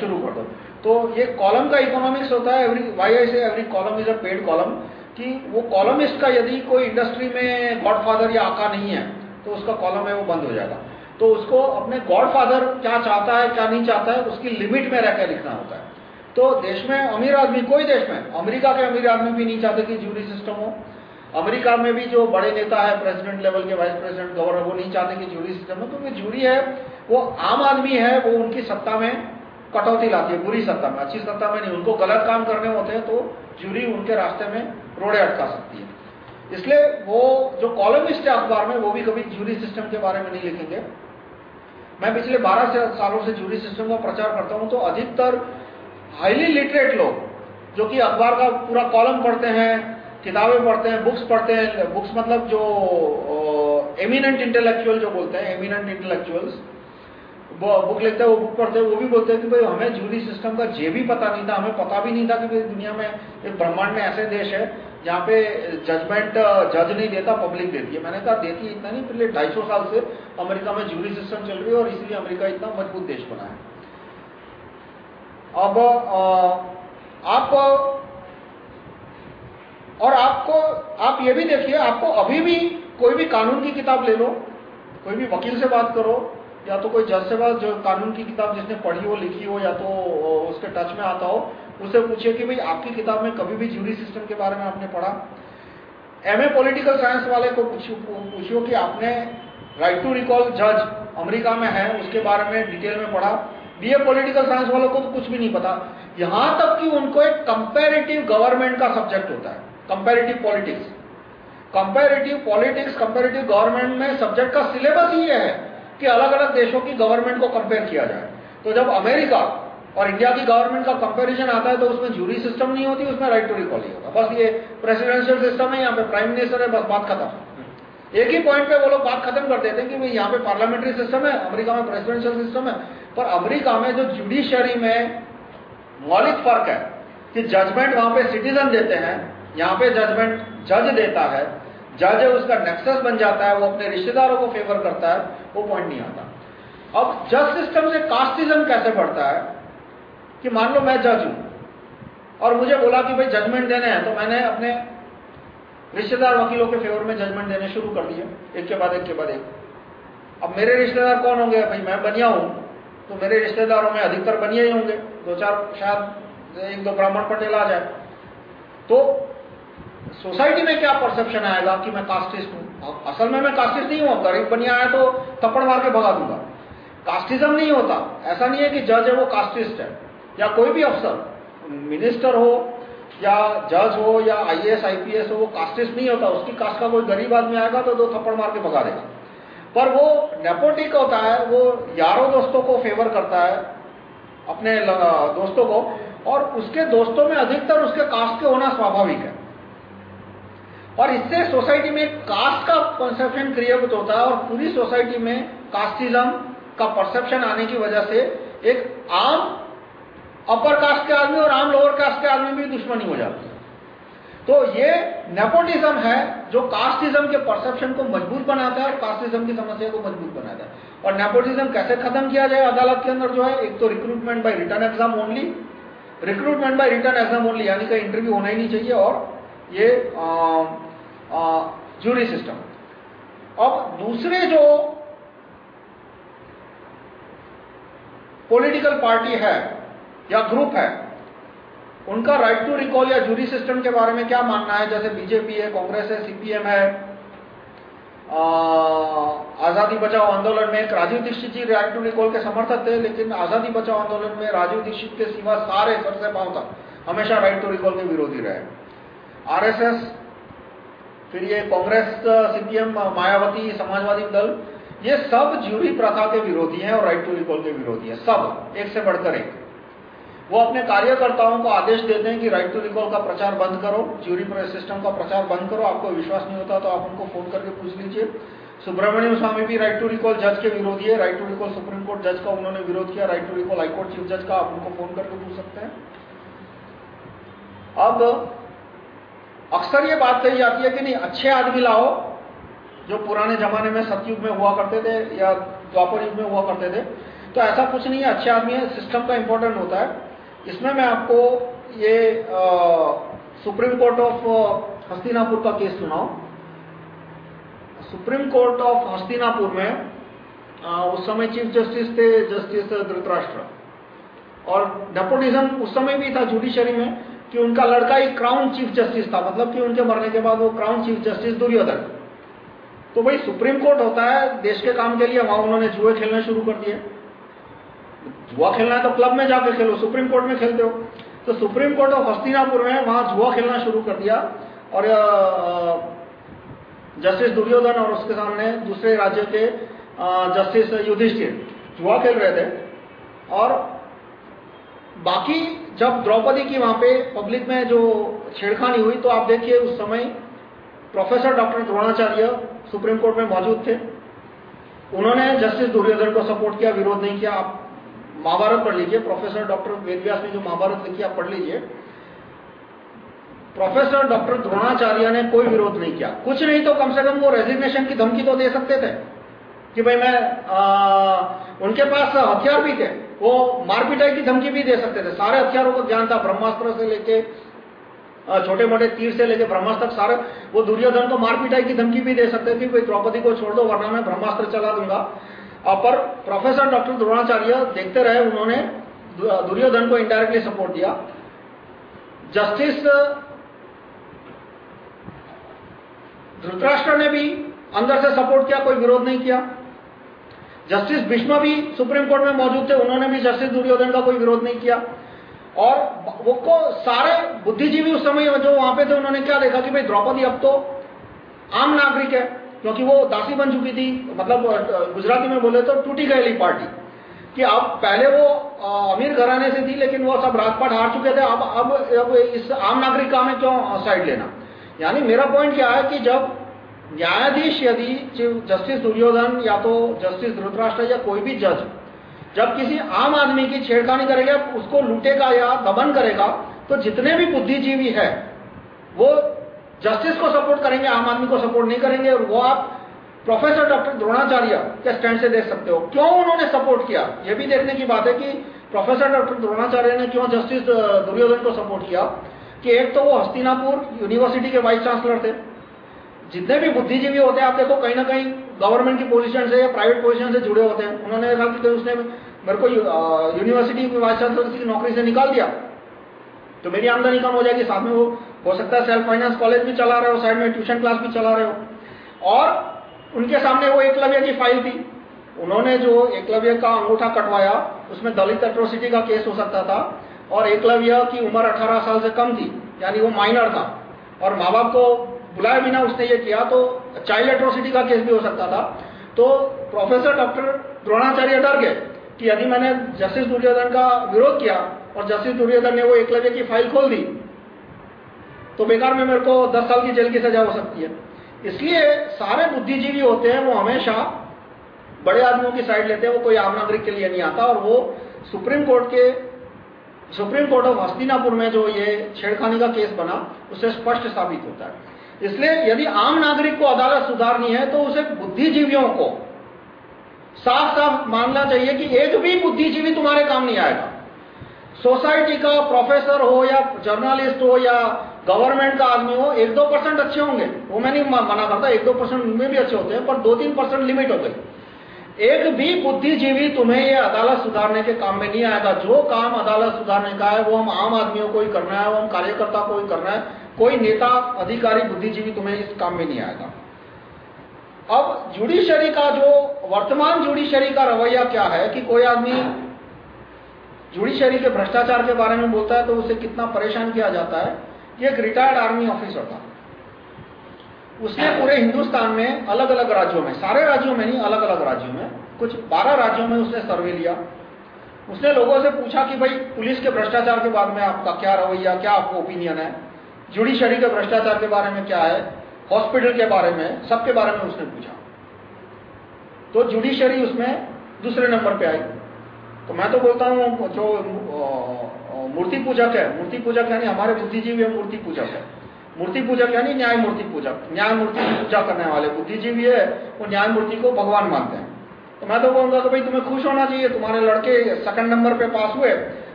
शुरू कर दो। तो ये कॉलम का इकोनॉमिक्स होता है every why I say every column is a paid column कि वो कॉलमिस्ट का यदि कोई इंडस्ट्री में गॉडफादर या आका नहीं है तो उसका कॉलम है, वो बंद हो जाएगा। तो उसको अपने गॉडफादर क्या चाहता है, क्या नहीं चाहता है, उसकी लिमिट में रहकर लिखना होता है। तो देश में अमीर आदमी, कोई देश में, अमेरिका के अमीर आदमी भी नहीं चाहते कि जूरी सिस्टम हो। अमेरिका में भी जो बड़े नेता है प्रेसिडेंट लेवल के वाइस प्रेसिडेंट गवर्नर वो नहीं चाहते कि जूरी सिस्टम हो, क्योंकि जूरी है, वो आम आदमी है, वो उनकी सत्ता में कटौती लाती है, बुरी सत्ता में, अच्छी सत्ता में नहीं, उनको गलत काम करने होते हैं तो जूरी उनके रास्ते में रोड़े अटका सकती है। इसलिए वो जो कॉलमिस्ट है अखबार में, वो भी कभी जूरी सिस्टम के बारे में नहीं लिखेंगे। मैं पिछले 12 सालों से जूरी सिस्टम का प्रचार करता हूँ तो अधिकतर हाईली लिटरेट लोग, जो कि अखबार का पूरा कॉलम पढ़ते हैं, किताबें पढ़ते हैं बुक्स पढ़ते हैं बुक्स मतलब जो एमिनेंट इंटेलेक्चुअल जो बोलते हैं एमिनेंट इंटेलेक्चुअल्स बुक लिखते हैं, वो बुक पढ़ते हैं, वो भी बोलते हैं कि भाई हमें जूरी सिस्टम का जे भी पता नहीं था, हमें पता भी नहीं था कि दुनिया में एक ब्रह्मांड में ऐसे देश है जहाँ पे जजमेंट जज नहीं देता पब्लिक देती है मैंने कहा देती इतना नहीं, पिछले ढाई सौ साल से अमेरिका में जूरी सिस्टम चल रही है और इसलिए अमेरिका इतना मज़बूत देश बना है। अब आप, और आपको, आप ये भी देखिए, आपको अभी भी कोई भी कानून की किताब ले लो, कोई भी वकील से बात करो, या तो कोई जज से बात, जो कानून की किताब जिसने पढ़ी हो, लिखी हो, या तो उसके टच में आता हो उससे पूछिए कि भाई आपकी किताब में कभी भी जूरी सिस्टम के बारे में आपने पढ़ा? एमए पॉलिटिकल साइंस वाले को पूछियो कि आपने राइट टू रिकॉल जज अमेरिका में है, उसके बारे में डिटेल में पढ़ा? बीए पॉलिटिकल साइंस वालों को तो कुछ भी नहीं पता। यहाँ तक कि उनको एक कंपेरेटिव गवर्नमेंट का सब्जेक्ट होता है comparative politics comparative politics comparative government में सब्जेक्ट का सिलेबस ही है कि अलग अलग देशों की गवर्नमेंट को कंपेयर किया जाए। तो जब अमेरिका और इंडिया की गवर्नमेंट का कंपैरिजन आता है तो उसमें जूरी सिस्टम नहीं होती, उसमें राइट टू रिकॉल ही होगा बस ये प्रेसिडेंशियल सिस्टम है, यहाँ पे प्राइम मिनिस्टर है, बस बात खत्म। एक ही पॉइंट पे वो लोग बात खत्म कर देते हैं कि भाई यहाँ पे पार्लियामेंट्री सिस्टम है, अमेरिका में प्रेसिडेंशियल सिस्टम है। पर अमेरिका में जो जुडिशरी में मौलिक फ़र्क है कि जजमेंट वहाँ पे सिटीजन देते हैं, यहाँ पे जजमेंट जज देता है जज उसका नेक्सस बन जाता है, वो अपने रिश्तेदारों को फेवर करता है, वो पॉइंट नहीं आता। अब जज सिस्टम से कास्टिज्म कैसे बढ़ता है? कि मान लो मैं जज हूँ। और मुझे बोला कि भाई जजमेंट देने हैं तो मैंने अपने रिश्तेदार वकीलों के फेवर में जजमेंट देने शुरू कर दिए, एक के बाद, एक के बाद एक। अब मेरे रिश्तेदार कौन होंगे? भाई मैं बनिया हूँ तो मेरे रिश्तेदारों में अधिकतर बनिया ही होंगे। दो चार शायद एक दो ब्राह्मण पटेल आ जाए। तो सोसाइटी में क्या परसेप्शन आएगा कि मैं कास्टिस्ट हूँ? असल में मैं कास्टिस्ट नहीं हूँ गरीब बनिया आया तो थप्पड़ मार के भगा दूँगा। कास्टिज्म नहीं होता। ऐसा नहीं है कि जज है, वो कास्टिस्ट है। या कोई भी अफसर मिनिस्टर हो, या जज हो, या आईएएस आईपीएस हो, वो कास्टिस्ट नहीं होता, उसकी कास्ट का कोई गरीब आदमी आएगा तो दो थप्पड़ मार के भगा देगा। पर वो नेपोटिक होता है, वो यारों दोस्तों को फेवर करता है, अपने दोस्तों को, और उसके दोस्तों में अधिकतर उसके कास्ट के होना स्वाभाविक है। और इससे सोसाइटी में कास्ट का परसेप्शन क्रिएट होता है और पूरी सोसाइटी में कास्टिज्म का परसेप्शन आने की वजह से एक आम अपर कास्ट के आदमी और आम लोअर कास्ट के आदमी भी दुश्मनी हो जाती है। तो ये नेपोटिज्म है जो कास्टिज्म के परसेप्शन को मज़बूत बनाता है और कास्टिज्म की समस्या को मज़बूत बनाता है। और नेपोटिज्म कैसे खत्म किया जाए अदालत के अंदर जो है, एक तो recruitment by written exam only recruitment by written exam only यानी कि इंटरव्यू होना ही नहीं चाहिए और ये जूरी सिस्टम अब दूसरे जो पॉलिटिकल पार्टी है या ग्रुप है, उनका राइट टू रिकॉल या जूरी सिस्टम के बारे में क्या मानना है? जैसे बीजेपी है, कांग्रेस है सीपीएम है आज़ादी बचाओ आंदोलन में Rajiv Dikshit ji right to recall के समर्थक थे, लेकिन आज़ादी बचाओ आंदोलन में राजीव दीक्षित के सिवा सारे सर से पाँव तक हमेशा राइट टू रिकॉल के विरोधी रहे। आरएसएस, फिर ये कांग्रेस सीपीएम मायावती, समाजवादी दल, ये सब ज्यूरी प्रथा के विरोधी हैं और राइट टू रिकॉल के विरोधी हैं, सब, एक से बढ़कर एक। वो अपने कार्यकर्ताओं को आदेश देते हैं कि राइट टू रिकॉल का प्रचार बंद करो ज्यूरी सिस्टम का प्रचार बंद करो, आपको विश्वास नहीं होता तो आप उनको फ़ोन करके पूछ लीजिए। सुब्रमण्यम स्वामी भी राइट टू रिकॉल जज के विरोधी है। Right to recall supreme court जज का उन्होंने विरोध किया। Right to recall high court chief जज का आप उनको फ़ोन करके पूछ सकते हैं। अब अक्सर ये बात कही जाती है कि नहीं, अच्छे आदमी लाओ, जो पुराने जमाने में सतयुग में हुआ करते थे या द्वापर युग में हुआ करते थे। तो ऐसा कुछ नहीं है, अच्छे आदमी है सिस्टम का इंपॉर्टेंट होता है। इसमें मैं आपको ये सुप्रीम कोर्ट ऑफ़ हस्तिनापुर का केस सुनाऊं। सुप्रीम कोर्ट ऑफ़ हस्तिनापुर में आ, उस समय चीफ जस्टिस थे जस्टिस धृतराष्ट्र। और डेपोटिज्म उस समय भी था जुडिशरी में कि उनका लड़का ही क्राउन चीफ जस्टिस था मतलब कि उनके मरने के बाद वो क्राउन चीफ जस्टिस दुर्योधन। तो भाई सुप्रीम कोर्ट होता है देश के काम के लिए वहाँ उन्होंने जुए खेलने शुरू कर दिए। जुआ खेलना है तो क्लब में जाकर खेलो, सुप्रीम कोर्ट में खेलते हो। तो सुप्रीम कोर्ट ऑफ़ हस्तिनापुर में वहाँ जुआ खेलना शुरू कर दिया और जस्टिस दुर्योधन और उसके सामने दूसरे राज्य के जस्टिस युधिष्ठिर जुआ खेल रहे थे। और बाकी जब द्रौपदी की वहाँ पे पब्लिक में जो छेड़खानी हुई तो आप देखिए उस समय professor doctor Dronacharya Supreme Court में मौजूद थे। उन्होंने जस्टिस दुर्योधन को सपोर्ट किया, विरोध नहीं किया। आप महाभारत पढ़ लीजिए प्रोफेसर डॉक्टर वेदव्यास ने जो महाभारत लिखी आप पढ़ लीजिए। प्रोफेसर डॉक्टर द्रोणाचार्य ने कोई विरोध नहीं किया। कुछ नहीं तो कम से कम वो रेजिग्नेशन की धमकी तो दे सकते थे कि भाई मैं आ, उनके पास हथियार भी थे वो मारपिटाई की धमकी भी दे सकते थे। सारे हथियारों का ज्ञान था ब्रह्मास्त्र से लेके छोटे मोटे तीर से लेके ब्रह्मास्त्र सारे वो दुर्योधन को मारपिटाई की धमकी भी दे सकते थे भाई द्रौपदी को छोड़ दो वरना मैं ब्रह्मास्त्र चला दूँगा। पर प्रोफेसर डॉक्टर द्रोणाचार्य देखते रहे, उन्होंने दुर्योधन को इनडायरेक्टली सपोर्ट दिया। जस्टिस धृतराष्ट्र ने भी अंदर से सपोर्ट किया, कोई विरोध नहीं किया। जस्टिस भीष्म भी सुप्रीम कोर्ट में मौजूद थे, उन्होंने भी जस्टिस दुर्योधन का कोई विरोध नहीं किया। और वो को सारे बुद्धिजीवी उस समय जो वहाँ पे थे, उन्होंने क्या देखा कि भाई द्रौपदी अब तो आम नागरिक है। क्योंकि वो दासी बन चुकी थी मतलब गुजराती में बोले तो टूटी गई पार्टी। कि अब पहले वो अमीर घराने से थी, लेकिन वो सब राजपाट हार चुके थे, अब अब अब इस आम नागरिक का हमें क्यों साइड लेना? यानी मेरा पॉइंट क्या है कि जब न्यायाधीश यदि जस्टिस दुर्योधन या तो जस्टिस धृतराष्ट्र या कोई भी जज जब किसी आम आदमी की छेड़खानी करेगा, उसको लूटेगा या दबन करेगा तो जितने भी बुद्धिजीवी है, वो जस्टिस को सपोर्ट करेंगे, आम आदमी को सपोर्ट नहीं करेंगे, और वो आप प्रोफेसर डॉक्टर द्रोणाचार्य के स्टैंड से देख सकते हो। क्यों उन्होंने सपोर्ट किया? ये भी देखने की बात है कि प्रोफेसर डॉक्टर द्रोणाचार्य ने क्यों जस्टिस दुर्योधन को सपोर्ट किया? कि एक तो वो हस्तिनापुर यूनिवर्सिटी के वाइस चांसलर थे। जितने भी बुद्धिजीवी होते हैं, आप देखो कहीं ना कहीं गवर्नमेंट की पोजीशन से या प्राइवेट पोजीशन से जुड़े होते हैं। उन्होंने कहा कि उसने मेरे को यूनिवर्सिटी वाइस चांसलर की नौकरी से निकाल दिया। तो मेरी आमदनी कम हो जाएगी, साथ में वो हो सकता है सेल्फ फाइनेंस कॉलेज भी चला रहे हो साइड में ट्यूशन क्लास भी चला रहे हो। और उनके सामने वो एकलव्य की फ़ाइल थी। उन्होंने जो एकलव्य का अंगूठा कटवाया, उसमें दलित एट्रोसिटी का केस हो सकता था और एकलव्य की उम्र 18 साल से कम थी, यानी वो माइनर था। और माँ बाप को बुलाए बिना उसने ये किया तो चाइल्ड एट्रोसिटी का केस भी हो सकता था। तो प्रोफेसर डॉक्टर द्रोणाचार्य डर गए कि यदि मैंने जस्टिस दुर्योधन का विरोध किया और जस्टिस दुर्योधन ने वो एकलव्य की फ़ाइल खोल दी तो बेकार में मेरे को 10 साल की जेल की सजा हो सकती है। इसलिए सारे बुद्धिजीवी होते हैं, वो हमेशा बड़े आदमियों की साइड लेते हैं, वो कोई आम नागरिक के लिए नहीं आता और वो सुप्रीम कोर्ट के, सुप्रीम कोर्ट ऑफ़ हस्तिनापुर में जो ये छेड़खानी का केस बना उससे स्पष्ट साबित होता है। इसलिए यदि आम नागरिक को अदालत सुधारनी है तो उसे बुद्धिजीवियों को साफ़ साफ़ मानना चाहिए कि एक भी बुद्धिजीवी तुम्हारे काम नहीं आएगा। सोसाइटी का प्रोफेसर हो या जर्नलिस्ट हो या गवर्नमेंट का आदमी हो, एक दो परसेंट अच्छे होंगे। वो मैं नहीं मना करता, एक दो परसेंट उनमें भी अच्छे होते हैं, पर दो तीन परसेंट लिमिट हो गई। एक भी बुद्धिजीवी तुम्हें ये अदालत सुधारने के काम में नहीं आएगा। जो काम अदालत सुधारने का है, वो हम आम आदमियों को ही करना है, वो हम कार्यकर्ता को ही करना है। कोई नेता, अधिकारी, बुद्धिजीवी तुम्हें इस काम में नहीं आएगा। अब जुडिशरी का जो, वर्तमान जुडिशरी का रवैया क्या है कि कोई आदमी जुडिशरी के भ्रष्टाचार के बारे में बोलता है तो उसे कितना परेशान किया जाता है? ये एक रिटायर्ड आर्मी ऑफिसर था। उसने पूरे हिंदुस्तान में अलग अलग राज्यों में, सारे राज्यों में नहीं अलग अलग राज्यों में, कुछ बारह राज्यों में उसने सर्वे लिया। उसने लोगों से पूछा कि भाई, पुलिस के भ्रष्टाचार के बारे में आपका क्या रवैया, क्या आपको ओपिनियन है? जुडिशरी के भ्रष्टाचार के बारे में क्या है? हॉस्पिटल के बारे में, सबके बारे में उसने पूछा। तो जुडिशरी उसमें दूसरे नंबर पे आई। तो मैं तो बोलता हूँ, जो मूर्ति पूजक है। मूर्ति पूजक यानी हमारे बुद्धिजीवी है, मूर्ति पूजक है। मूर्ति पूजक यानी न्याय मूर्ति पूजक। न्याय मूर्ति की पूजा करने वाले बुद्धिजीवी है, वो न्याय मूर्ति को भगवान मानते हैं। तो मैं तो कहूँगा कि भाई तुम्हें खुश होना चाहिए, तुम्हारे लड़के सेकंड नंबर पे पास हुए,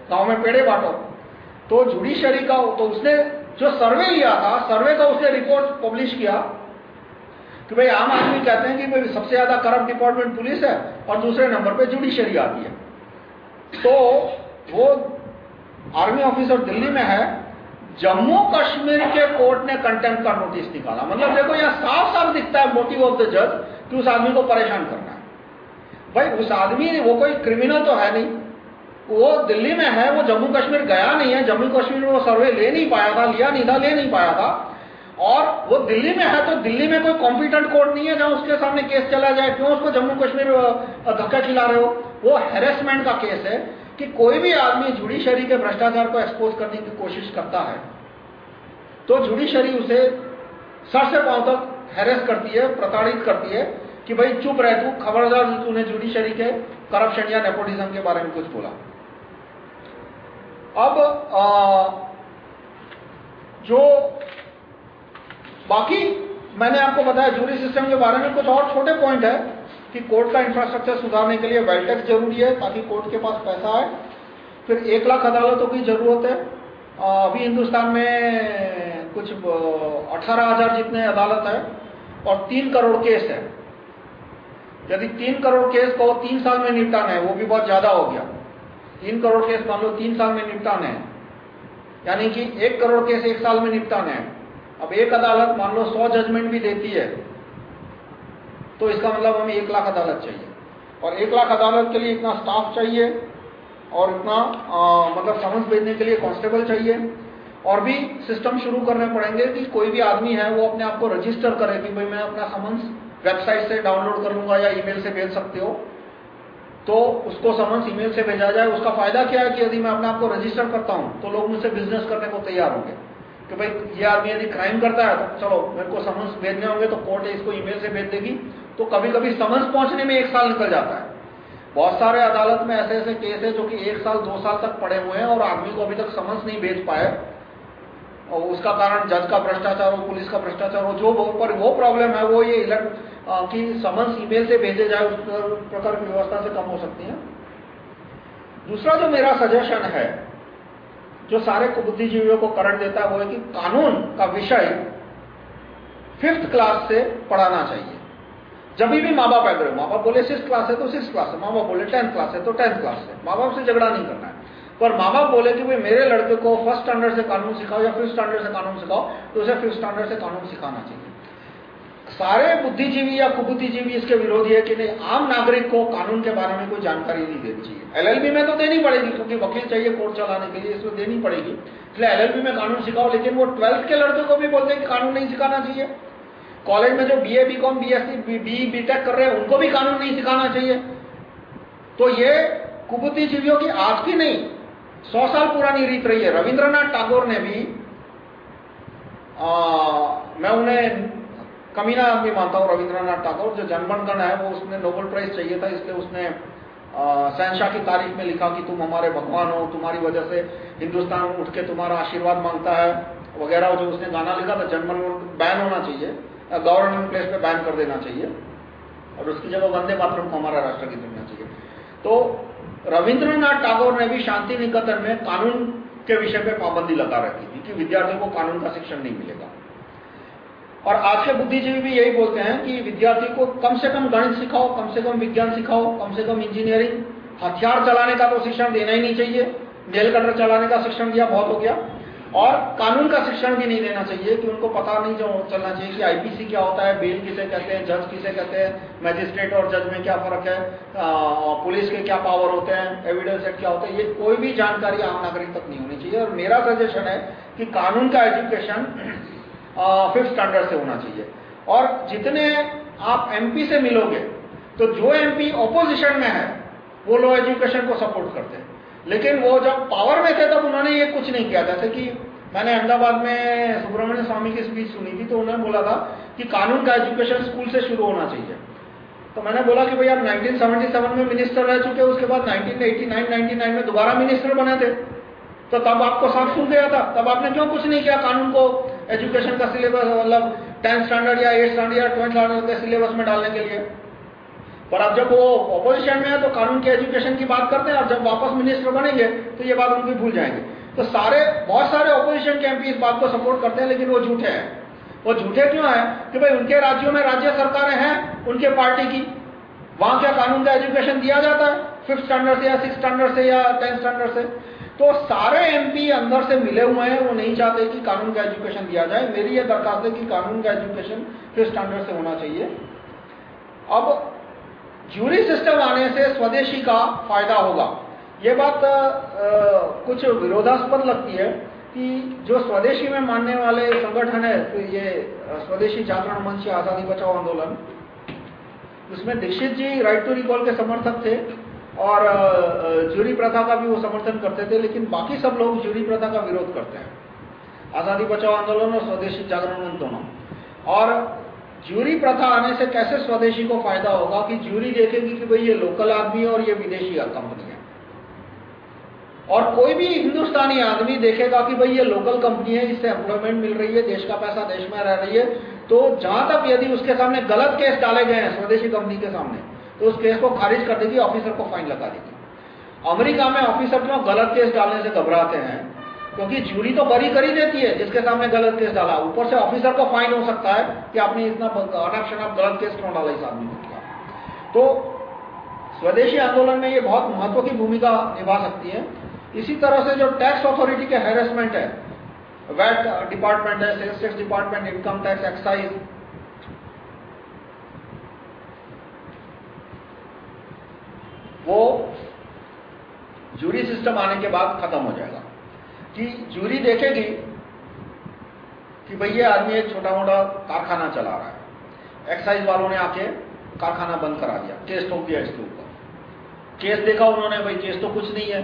गाँव में पेड़े बांटो। तो जुडिशरी का तो उसने जो सर्वे लिया था सर्वे का उसने रिपोर्ट पब्लिश किया कि भाई आम आदमी कहते हैं कि भाई सबसे ज़्यादा करप्ट डिपार्टमेंट पुलिस है और दूसरे नंबर पे जुडिशरी आती है। तो वो आर्मी ऑफिसर दिल्ली में है, जम्मू कश्मीर के कोर्ट ने कंटेम्प्ट का नोटिस निकाला। मतलब देखो, यहाँ साफ़ साफ़ दिखता है मोटिव ऑफ़ द जज कि उस आदमी को परेशान करना है। भाई, उस आदमी, वो कोई क्रिमिनल तो है नहीं। वो दिल्ली में है, वो जम्मू कश्मीर गया नहीं है। जम्मू कश्मीर में वो सर्वे ले नहीं पाया था, लिया नहीं था, ले नहीं पाया था। और वो दिल्ली में है तो दिल्ली में कोई कॉम्पिटेंट कोर्ट नहीं है, जहाँ उसके सामने केस चला जाए। क्यों उसको जम्मू कश्मीर धक्का खिला रहे हो? वो हेरेसमेंट का केस है। कि कोई भी आदमी जुडिशरी के भ्रष्टाचार को एक्सपोज करने की कोशिश करता है तो जुडिशरी उसे सर से पाँव तक हैरेस करती है प्रताड़ित करती है कि भाई चुप रह तू खबरदार तूने जुडिशरी के करप्शन या नेपोटिज्म के बारे में कुछ बोला। अब आ, जो बाकी मैंने आपको बताया जूरी सिस्टम के बारे में कुछ और छोटे पॉइंट है कि कोर्ट का इंफ्रास्ट्रक्चर सुधारने के लिए वेल टैक्स ज़रूरी है ताकि कोर्ट के पास पैसा आए। फिर एक लाख अदालतों की ज़रूरत है। अभी हिंदुस्तान में कुछ अठारह हज़ार जितने अदालत है और तीन करोड़ केस है। यदि तीन करोड़ केस को तीन साल में निपटाना है, वो भी बहुत ज़्यादा हो गया। तीन करोड़ केस मान लो तीन साल में निपटाने हैं। यानी कि एक करोड़ केस एक साल में निपटाने हैं। अब एक अदालत मान लो सौ जजमेंट भी देती है। तो इसका मतलब हमें एक लाख अदालत चाहिए। और एक लाख अदालत के लिए इतना स्टाफ चाहिए और इतना आ, मतलब समन्स भेजने के लिए कांस्टेबल चाहिए। और भी सिस्टम शुरू करने पड़ेंगे कि कोई भी आदमी है वो अपने आप को रजिस्टर करे कि भाई मैं अपना समन्स वेबसाइट से डाउनलोड कर लूँगा या ईमेल से भेज सकते हो। तो उसको समन्स ईमेल से भेजा जाए। उसका फ़ायदा क्या है कि यदि मैं अपने आप को रजिस्टर करता हूँ तो लोग मुझसे बिज़नेस करने को तैयार होंगे। कि भाई ये आदमी यदि क्राइम करता है तो चलो, मेरे को समन्स भेजने होंगे तो कोर्ट इसको ईमेल से भेज देगी। तो कभी कभी समन्स पहुँचने में एक साल निकल जाता है। बहुत सारे अदालत में ऐसे ऐसे केस है जो कि एक साल, दो साल तक पड़े हुए हैं और आदमी को अभी तक समन्स नहीं भेज पाए। और उसका कारण जज का भ्रष्टाचार हो, पुलिस का भ्रष्टाचार हो, जो पर वो प्रॉब्लम है, वो ये इलेक्ट कि समन्स ईमेल से भेजे जाए उस प्रकार की व्यवस्था से कम हो सकती है। दूसरा जो मेरा सजेशन है जो सारे बुद्धिजीवियों को करंट देता है, वो है कि कानून का विषय फिफ्थ क्लास से पढ़ाना चाहिए। जब भी माँ बाप एग्रे माँ बाप बोले सिक्स क्लास है तो सिक्स क्लास है। माँ बाप बोले टेंथ क्लास है तो टेंथ क्लास है। माँ बाप से झगड़ा नहीं करना है। पर माँ बाप बोले कि, भाई, मेरे लड़के को फ़र्स्ट स्टैंडर्ड से कानून सिखाओ या फिफ्थ स्टैंडर्ड से कानून सिखाओ तो उसे फिफ्थ स्टैंडर्ड से कानून सिखाना चाहिए। सारे बुद्धिजीवी या कुबुद्धिजीवी इसके विरोधी है कि नहीं आम नागरिक को कानून के बारे में कोई जानकारी नहीं देनी चाहिए। एलएलबी में तो देनी पड़ेगी क्योंकि वकील चाहिए कोर्ट चलाने के लिए इसमें देनी पड़ेगी। इसलिए एलएलबी में कानून सिखाओ लेकिन वो ट्वेल्थ के लड़के को भी बोलते हैं कि कानून नहीं सिखाना चाहिए। कॉलेज में जो BA BCom BSc B BTech कर रहे हैं उनको भी कानून नहीं सिखाना चाहिए। तो ये कुबुद्धिजीवियों की आज की नहीं सौ साल पुरानी रीत रही है। रविंद्रनाथ टैगोर ने भी आ, मैं उन्हें कमीना भी मानता हूँ रविंद्रनाथ टैगोर, जो जनगण गण है, वो उसने नोबेल प्राइज चाहिए था, इसलिए उसने शहनशाह की तारीख में लिखा कि तुम हमारे भगवान हो, तुम्हारी वजह से हिंदुस्तान उठ के तुम्हारा आशीर्वाद माँगता है, वगैरह, जो उसने गाना लिखा था, जनगण बैन होना चाहिए गवर्नमेंट प्लेस पे बैन कर देना चाहिए, और उसकी जगह वंदे मातरम को हमारा राष्ट्रगीत बनना चाहिए। तो रविंद्रनाथ टागोर ने भी शांति निकेतन में कानून के विषय पे पाबंदी लगा रखी थी कि विद्यार्थियों को कानून का शिक्षण नहीं मिलेगा। और आज के बुद्धिजीवी भी यही बोलते हैं कि विद्यार्थी को कम से कम गणित सिखाओ कम से कम विज्ञान सिखाओ कम से कम इंजीनियरिंग हथियार चलाने का तो शिक्षण देना ही नहीं चाहिए। नेल कटर चलाने का शिक्षण दिया बहुत हो गया। और कानून का शिक्षण भी नहीं देना चाहिए कि उनको पता नहीं चलना चाहिए कि आईपीसी क्या होता है बेल किसे कहते हैं जज किसे कहते हैं मैजिस्ट्रेट और जज में क्या फ़र्क है आ, पुलिस के क्या पावर होते हैं एविडेंस एक्ट क्या होता है ये कोई भी जानकारी आम नागरिक तक नहीं होनी चाहिए। और मेरा सजेशन है कि कानून का एजुकेशन फिफ्थ स्टैंडर्ड से होना चाहिए। और जितने आप एमपी से मिलोगे तो जो एमपी ऑपोजिशन में है, वो लो एजुकेशन को सपोर्ट करते हैं। लेकिन वो जब पावर में थे, तब उन्होंने ये कुछ नहीं किया। जैसे कि मैंने अहमदाबाद में सुब्रमण्य स्वामी की स्पीच सुनी थी तो उन्होंने बोला था कि कानून का एजुकेशन स्कूल से शुरू होना चाहिए। तो मैंने बोला कि भाई आप 1977 में मिनिस्टर रह चुके उसके बाद 1989 99 में दोबारा मिनिस्टर बने थे। तो तब आपको साफ़ सुन गया था। तब आपने क्यों कुछ नहीं किया? कानून को एजुकेशन का सिलेबस मतलब टेंथ स्टैंडर्ड या एट स्टैंडर्ड या ट्वेल्थ स्टैंडर्ड के सिलेबस में डालने के लिए। पर अब जब वो ऑपोजिशन में है तो कानून के एजुकेशन की बात करते हैं, और जब वापस मिनिस्टर बनेंगे तो ये बात उनकी भूल जाएँगे। तो सारे, बहुत सारे ऑपोजिशन के एमपी इस बात को सपोर्ट करते हैं, लेकिन वो झूठे हैं। वो झूठे क्यों है? कि भाई उनके राज्यों में राज्य सरकारें हैं, उनके पार्टी की। वहाँ क्या कानून का एजुकेशन दिया जाता है? फिफ्थ स्टैंडर्ड से या सिक्स स्टैंडर्ड से या टेंथ स्टैंडर्ड से? तो सारे एमपी अंदर से मिले हुए हैं वो नहीं चाहते कि कानून का एजुकेशन दिया जाए। मेरी ये दरखास्त है कि कानून का एजुकेशन फिफ्थ स्टैंडर्ड से होना चाहिए। अब जूरी सिस्टम आने से स्वदेशी का फ़ायदा होगा। ये बात आ, कुछ विरोधास्पद लगती है कि जो स्वदेशी में मानने वाले संगठन है तो ये स्वदेशी जागरण मंच आज़ादी बचाओ आंदोलन उसमें Dikshit ji right to recall के समर्थक थे। और जूरी प्रथा का भी वो समर्थन करते थे, लेकिन बाकी सब लोग जूरी प्रथा का विरोध करते हैं। आज़ादी बचाओ आंदोलन और स्वदेशी जागरण दोनों। और जूरी प्रथा आने से कैसे स्वदेशी को फ़ायदा होगा कि जूरी देखेगी कि भाई ये लोकल आदमी है और ये विदेशी कंपनी है। और कोई भी हिंदुस्तानी आदमी देखेगा कि भाई ये लोकल कंपनी है, इससे एम्प्लॉयमेंट मिल रही है, देश का पैसा देश में रह रही है तो जहाँ तक यदि उसके सामने गलत केस डाले गए हैं, स्वदेशी कंपनी के सामने तो उस केस को खारिज कर देगी ऑफिसर को फाइन लगा देगी। अमेरिका में ऑफिसर क्यों गलत केस डालने से घबराते हैं, क्योंकि जूरी तो बरी कर ही देती है, जिसके सामने गलत केस डाला। ऊपर से ऑफिसर को फाइन हो सकता है कि आपने इतना अनाप शनाप गलत केस क्यों डाला इस आदमी को? तो स्वदेशी आंदोलन में ये बहुत महत्व की भूमिका निभा सकती है। इसी तरह से जो टैक्स अथॉरिटी के हैरेसमेंट है वैट डिपार्टमेंट है sales tax department income tax excise वो जूरी सिस्टम आने के बाद खत्म हो जाएगा। कि जूरी देखेगी कि भाई ये आदमी एक छोटा मोटा कारखाना चला रहा है। एक्साइज वालों ने आके कारखाना बंद करा दिया केस ठोक दिया इसके ऊपर। केस देखा उन्होंने, भाई केस तो कुछ नहीं है।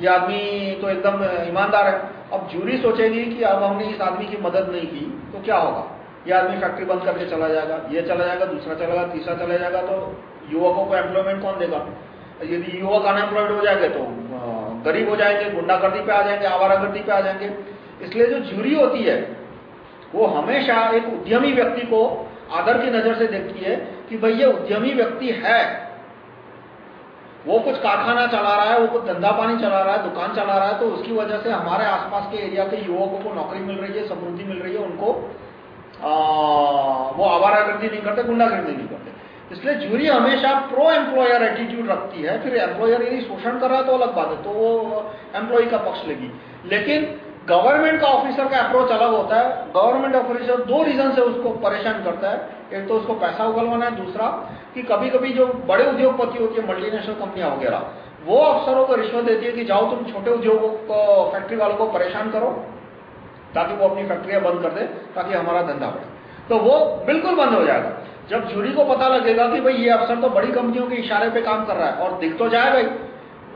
ये आदमी तो एकदम ईमानदार है। अब जूरी सोचेगी कि अब हमने इस आदमी की मदद नहीं की तो क्या होगा? ये आदमी फैक्ट्री बंद करके चला जाएगा, ये चला जाएगा, दूसरा चला जाएगा, तीसरा चला जाएगा तो युवकों को एम्प्लॉयमेंट कौन देगा? यदि युवक अनएम्प्लॉयड हो जाएँगे तो गरीब हो जाएँगे गुंडागर्दी पे आ जाएँगे आवारागर्दी पे आ जाएँगे। इसलिए जो जूरी होती है वो हमेशा एक उद्यमी व्यक्ति को आदर की नज़र से देखती है कि भाई ये उद्यमी व्यक्ति है। वो कुछ कारखाना चला रहा है वो कुछ धंधा पानी चला रहा है दुकान चला रहा है तो उसकी वजह से हमारे आसपास के एरिया के युवकों को नौकरी मिल रही है समृद्धि मिल रही है उनको आ, वो आवारागर्दी नहीं करते गुंडागर्दी नहीं करते। इसलिए जूरी हमेशा प्रो एम्प्लॉयर एटीट्यूड रखती है, फिर एम्प्लॉयर यदि शोषण कर रहा है तो अलग बात है तो वो एम्प्लॉय का पक्ष लेगी। लेकिन गवर्नमेंट का ऑफिसर का अप्रोच अलग होता है। गवर्नमेंट ऑफिसर दो रीजन से उसको परेशान करता है। एक तो उसको पैसा उगलवाना है, दूसरा कि कभी कभी जो बड़े उद्योगपति होती है मल्टीनेशनल कंपनियाँ वगैरह, वो अफसरों को रिश्वत देती है कि जाओ तुम छोटे उद्योगों को फैक्ट्री वालों को परेशान करो, ताकि वो अपनी फैक्ट्रियाँ बंद कर दे, ताकि हमारा धंधा बढ़े। तो वो बिल्कुल बंद हो जाएगा। जब जूरी को पता लगेगा कि भाई ये अफसर तो बड़ी कंपनियों के इशारे पे काम कर रहा है, और दिख तो जाए भाई।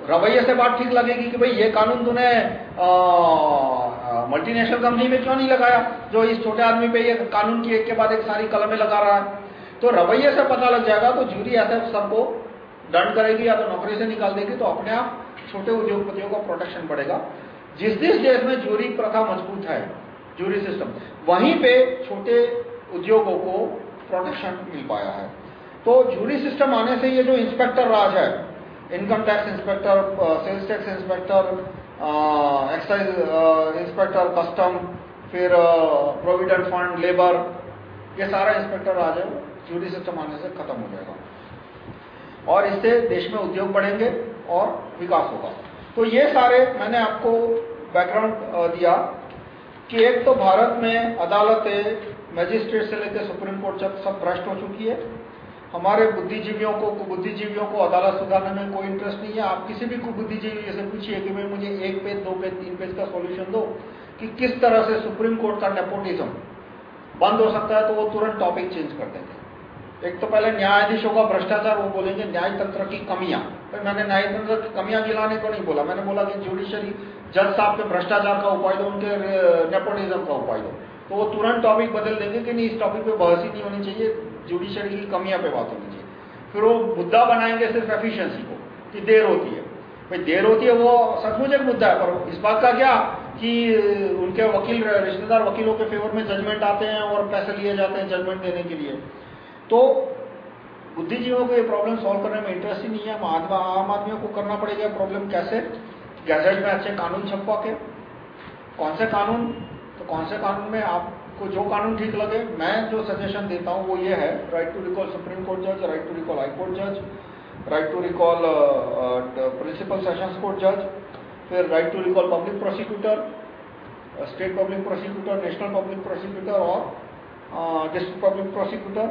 रवैये से बात ठीक लगेगी कि भाई ये कानून तूने मल्टीनेशनल कंपनी में क्यों नहीं लगाया? जो इस छोटे आदमी पे ये कानून की एक के बाद एक सारी कलमें लगा रहा है। तो रवैये से पता लग जाएगा तो जूरी ऐसे सबको दंड करेगी या तो नौकरी से निकाल देगी तो अपने आप छोटे उद्योगपतियों का प्रोटेक्शन बढ़ेगा जिस जिस देश में जूरी प्रथा मज़बूत है जूरी सिस्टम वहीं पे छोटे उद्योगों को प्रोटेक्शन मिल पाया है। तो जूरी सिस्टम आने से ये जो इंस्पेक्टर राज है income tax inspector sales tax inspector excise inspector custom फिर प्रोविडेंट फंड लेबर ये सारा इंस्पेक्टर राज है जूरी सिस्टम आने से खत्म हो जाएगा। और इससे देश में उद्योग बढ़ेंगे और विकास होगा। तो ये सारे मैंने आपको बैकग्राउंड दिया कि एक तो भारत में अदालतें मैजिस्ट्रेट से लेकर सुप्रीम कोर्ट तक सब भ्रष्ट हो चुकी है। हमारे बुद्धिजीवियों को बुद्धिजीवियों को अदालत सुधारने में कोई इंटरेस्ट नहीं है। आप किसी भी बुद्धिजीवी से पूछिए कि भाई मुझे एक पेज, दो पेज, तीन पेज का सॉल्यूशन दो कि किस तरह से सुप्रीम कोर्ट का नेपोटिज्म बंद हो सकता है तो वो तुरंत टॉपिक चेंज कर देंगे एक तो पहले न्यायाधीशों का भ्रष्टाचार, वो बोलेंगे न्याय तंत्र की कमियाँ। पर मैंने न्याय तंत्र की कमियाँ गिलाने को नहीं बोला। मैंने बोला कि जुडिशरी जज साहब के भ्रष्टाचार का उपाय दो, उनके नेपोटिज्म का उपाय दो। तो वो तुरंत टॉपिक बदल देंगे कि नहीं, इस टॉपिक पे बहस ही नहीं होनी चाहिए जुडिशरी की कमियाँ पे बात होनी चाहिए। फिर वो मुद्दा बनाएँगे सिर्फ़ एफिशिएंसी को, कि देर होती है। भाई, देर होती है वो सचमुच एक मुद्दा है, पर इस बात का क्या कि उनके वकील, रिश्तेदार वकीलों के फेवर में जजमेंट आते हैं और पैसे लिए जाते हैं जजमेंट देने के लिए। तो बुद्धिजीवियों को ये प्रॉब्लम सॉल्व करने में इंटरेस्ट ही नहीं है, आम आदमियों को करना पड़ेगा प्रॉब्लम कैसे? गैजेट में अच्छे कानून छपवा के। कौन से कानून? कौन से कानून में आपको जो कानून ठीक लगे मैं जो सजेशन देता हूँ वो ये है right to recall supreme court जज right to recall high court जज right to recall principal sessions court जज फिर right to recall public prosecutor state public prosecutor national public prosecutor और डिस्ट्रिक्ट पब्लिक प्रोसिक्यूटर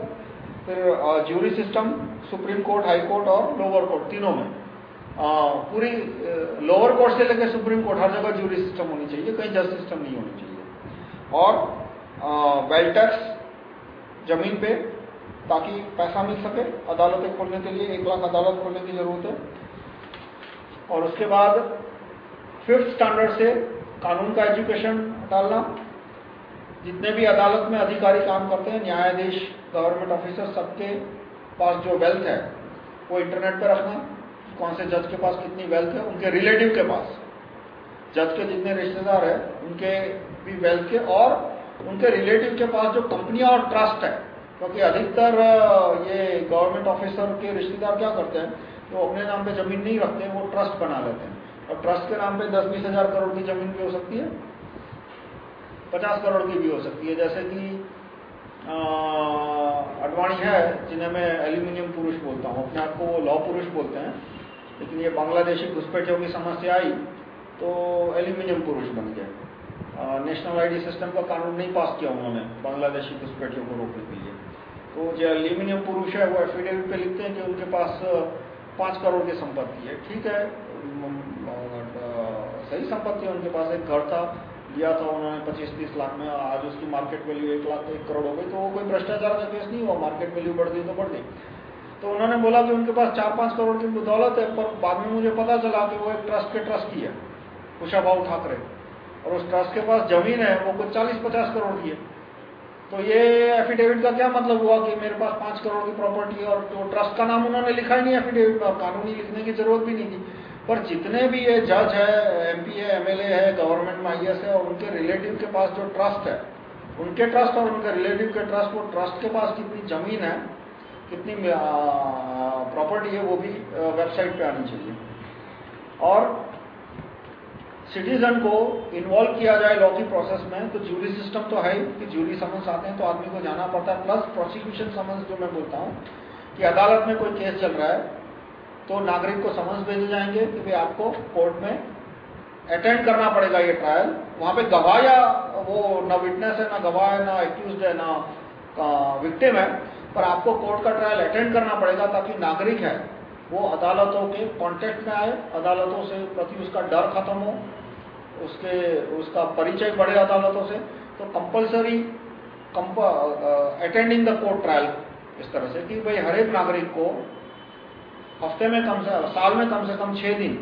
फिर jury system supreme court high court और लोअर कोर्ट तीनों में। आ, पूरी लोअर कोर्ट से लेकर सुप्रीम कोर्ट हर जगह ज्यूरी सिस्टम होनी चाहिए कहीं जज सिस्टम नहीं होनी चाहिए। और वेल टैक्स ज़मीन पे ताकि पैसा मिल सके, अदालतें खोलने के लिए, एक लाख अदालत खोलने की ज़रूरत है। और उसके बाद फिफ्थ स्टैंडर्ड से कानून का एजुकेशन डालना जितने भी अदालत में अधिकारी काम करते हैं, न्यायाधीश गवर्नमेंट ऑफिसर सबके पास जो वेल्थ है, वो इंटरनेट पर रखना। कौन से जज के पास कितनी वेल्थ है, उनके रिलेटिव के पास। जज के जितने रिश्तेदार हैं, उनके भी वेल्थ के और उनके रिलेटिव के पास जो कंपनियाँ और ट्रस्ट है, क्योंकि अधिकतर ये गवर्नमेंट ऑफिसर के रिश्तेदार क्या करते हैं तो अपने नाम पे ज़मीन नहीं रखते, वो ट्रस्ट बना लेते हैं। और ट्रस्ट के नाम पे दस बीस हज़ार करोड़ की ज़मीन भी हो सकती है, पचास करोड़ की भी हो सकती है। जैसे कि अडवाणी है, जिन्हें मैं एल्यूमिनियम पुरुष बोलता हूँ। अपने आप को वो लॉ पुरुष बोलते हैं। लेकिन ये बांग्लादेशी घुसपैठियों की समस्या आई। तो एल्यूमिनियम पुरुष बन गया। नेशनल आईडी सिस्टम का कानून नहीं पास किया उन्होंने। बांग्लादेशी घुसपैठियों को रोकने के लिए। तो जो एल्यूमिनियम पुरुष है, वो एफिडेविट पे लिखते हैं कि उनके पास पाँच करोड़ की संपत्ति है। ठीक है सही संपत्ति है, उनके पास एक घर था दिया था उन्होंने पच्चीस तीस लाख में, आज उसकी मार्केट वैल्यू एक लाख एक करोड़ हो गई तो वो कोई भ्रष्टाचार का केस नहीं हुआ मार्केट वैल्यू बढ़ गई तो बढ़ गई। तो उन्होंने बोला कि उनके पास चार पाँच करोड़ की दौलत है, पर बाद में मुझे पता चला कि वो एक ट्रस्ट के ट्रस्ट ट्रस्टी है। कुशाभाऊ ठाकरे। और उस ट्रस्ट के पास ज़मीन है, वो कुछ चालीस पचास करोड़ की है। तो ये एफिडेविट का क्या मतलब हुआ कि मेरे पास पाँच करोड़ की प्रॉपर्टी है और तो ट्रस्ट का नाम उन्होंने लिखा ही नहीं एफिडेविट में कानूनी लिखने की ज़रूरत भी नहीं थी। पर जितने भी ये जज है एमपी है एमएलए है गवर्नमेंट में आईएएस है, और उनके रिलेटिव के पास जो ट्रस्ट है, उनके ट्रस्ट और उनके रिलेटिव के ट्रस्ट वो ट्रस्ट के पास कितनी ज़मीन है, कितनी प्रॉपर्टी है, वो भी वेबसाइट पे आनी चाहिए। और सिटीजन को इन्वॉल्व किया जाए लॉ की प्रोसेस में तो ज्यूरी सिस्टम तो है कि ज्यूरी समन्स आते हैं तो आदमी को जाना पड़ता है। प्लस प्रोसिक्यूशन समन्स जो मैं बोलता हूँ कि अदालत में कोई केस चल रहा है तो नागरिक को समझ भेजे जाएँगे कि भाई आपको कोर्ट में अटेंड करना पड़ेगा ये ट्रायल वहाँ पे गवाह या वो ना विटनेस है, ना गवाह है, ना एक्यूज है, ना विक्टिम है, पर आपको कोर्ट का ट्रायल अटेंड करना पड़ेगा ताकि नागरिक है, वो अदालतों के कांटेक्ट में आए, अदालतों से प्रति उसका डर खत्म हो उसके, उसका परिचय बढ़े अदालतों से तो compulsory attending the court trial इस तरह से कि भाई हर एक नागरिक को हफ़्ते में कम से, साल में कम से कम छह दिन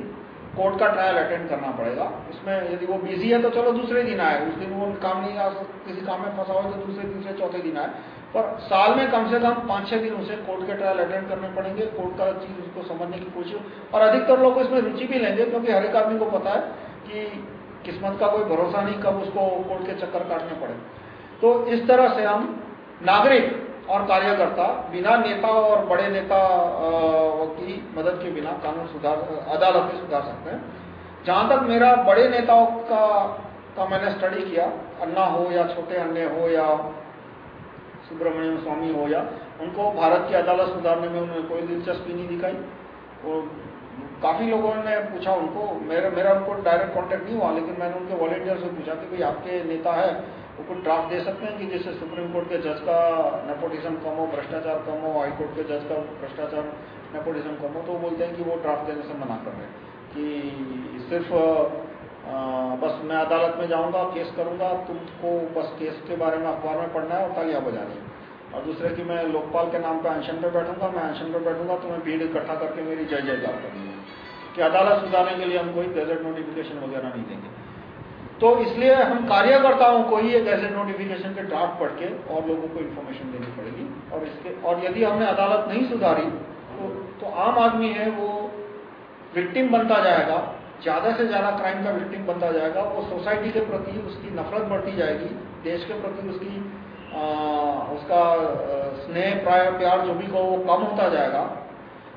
कोर्ट का ट्रायल अटेंड करना पड़ेगा। इसमें यदि वो बिज़ी है तो चलो दूसरे दिन आए। उस दिन वो काम नहीं आ, किसी काम में फंसा हो तो दूसरे तीसरे चौथे दिन आए। पर साल में कम से कम पाँच छह दिन उसे कोर्ट के ट्रायल अटेंड करने पड़ेंगे। कोर्ट का चीज़ उसको समझने की कोशिश। और अधिकतर लोग इसमें रुचि भी लेंगे क्योंकि हर एक आदमी को पता है कि किस्मत का कोई भरोसा नहीं, कब उसको कोर्ट के चक्कर काटने पड़े। तो इस तरह से हम नागरिक और कार्यकर्ता बिना नेता और बड़े नेता की मदद के बिना कानून सुधार, अदालत में सुधार सकते हैं। जहाँ तक मेरा बड़े नेताओं का का मैंने स्टडी किया, अन्ना हो या छोटे अन्य हो या सुब्रमण्यम स्वामी हो या, उनको भारत की अदालत सुधारने में उन्होंने कोई दिलचस्पी नहीं दिखाई। और काफ़ी लोगों ने पूछा उनको मेरा मेरा उनको डायरेक्ट कांटेक्ट नहीं हुआ लेकिन मैंने उनके वॉलेंटियर से पूछा कि भाई आपके नेता है वो कुछ ड्राफ्ट दे सकते हैं कि जिससे सुप्रीम कोर्ट के जज का नेपोटिज्म कम हो भ्रष्टाचार कम हो हाई कोर्ट के जज का भ्रष्टाचार नेपोटिज्म कम हो तो बोलते हैं कि वो ड्राफ्ट देने से मना कर रहे हैं। कि सिर्फ़ आ, बस मैं अदालत में जाऊँगा केस करूँगा तुमको बस केस के बारे में अखबार में पढ़ना है और तालियाँ बजानी और दूसरे कि मैं लोकपाल के नाम पे अनशन पे बैठूँगा मैं अनशन पे बैठूँगा तो मैं भीड़ इकट्ठा करके मेरी जय जयकार करूँगी कि अदालत सुधारने के लिए हम कोई गजट नोटिफिकेशन वगैरह नहीं देंगे। तो इसलिए हम कार्यकर्ताओं को ही एक नोटिफिकेशन के ड्राफ्ट पढ़ के और लोगों को इन्फॉर्मेशन देनी पड़ेगी। और इसके और यदि हमने अदालत नहीं सुधारी तो, तो आम आदमी है वो विक्टिम बनता जाएगा। ज़्यादा से ज़्यादा क्राइम का विक्टिम बनता जाएगा। वो सोसाइटी के प्रति उसकी नफरत बढ़ती जाएगी। देश के प्रति उसकी आ, उसका स्नेह प्राय प्यार जो भी को वो कम होता जाएगा।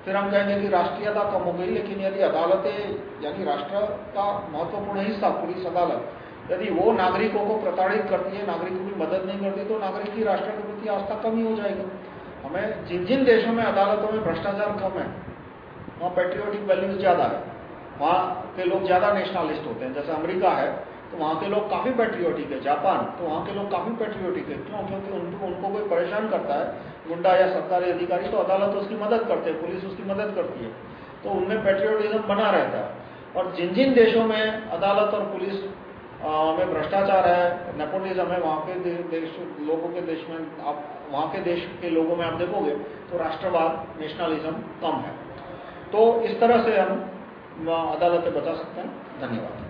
फिर हम कहेंगे कि राष्ट्रीयता कम हो गई लेकिन यदि अदालतें यानी राष्ट्र का महत्वपूर्ण हिस्सा पुलिस अदालत यदि वो नागरिकों को प्रताड़ित करती है नागरिकों की मदद नहीं करती तो नागरिक की राष्ट्र के प्रति आस्था कम ही हो जाएगी। हमें जिन जिन देशों में अदालतों में भ्रष्टाचार कम है वहाँ पेट्रियोटिक वैल्यूज़ ज़्यादा है। वहाँ के लोग ज़्यादा नेशनलिस्ट होते हैं जैसे अमेरिका है तो वहाँ के लोग काफ़ी पेट्रियोटिक है, जापान तो वहाँ के लोग काफ़ी पेट्रियोटिक है, क्यों? क्योंकि उनको उनको कोई परेशान करता है, गुंडा या सरकारी अधिकारी तो अदालत उसकी मदद करते हैं, पुलिस उसकी मदद करती है तो उनमें पेट्रियोटिज्म बना रहता है। और जिन जिन देशों में अदालत और पुलिस में भ्रष्टाचार है नेपोटिज्म है, वहाँ के देश, लोगों के देश में, आप, वहाँ के देश के लोगों में आप देखोगे तो राष्ट्रवाद नेशनलिज्म कम है। तो इस तरह से हम, अदालतें बचा सकते हैं। धन्यवाद।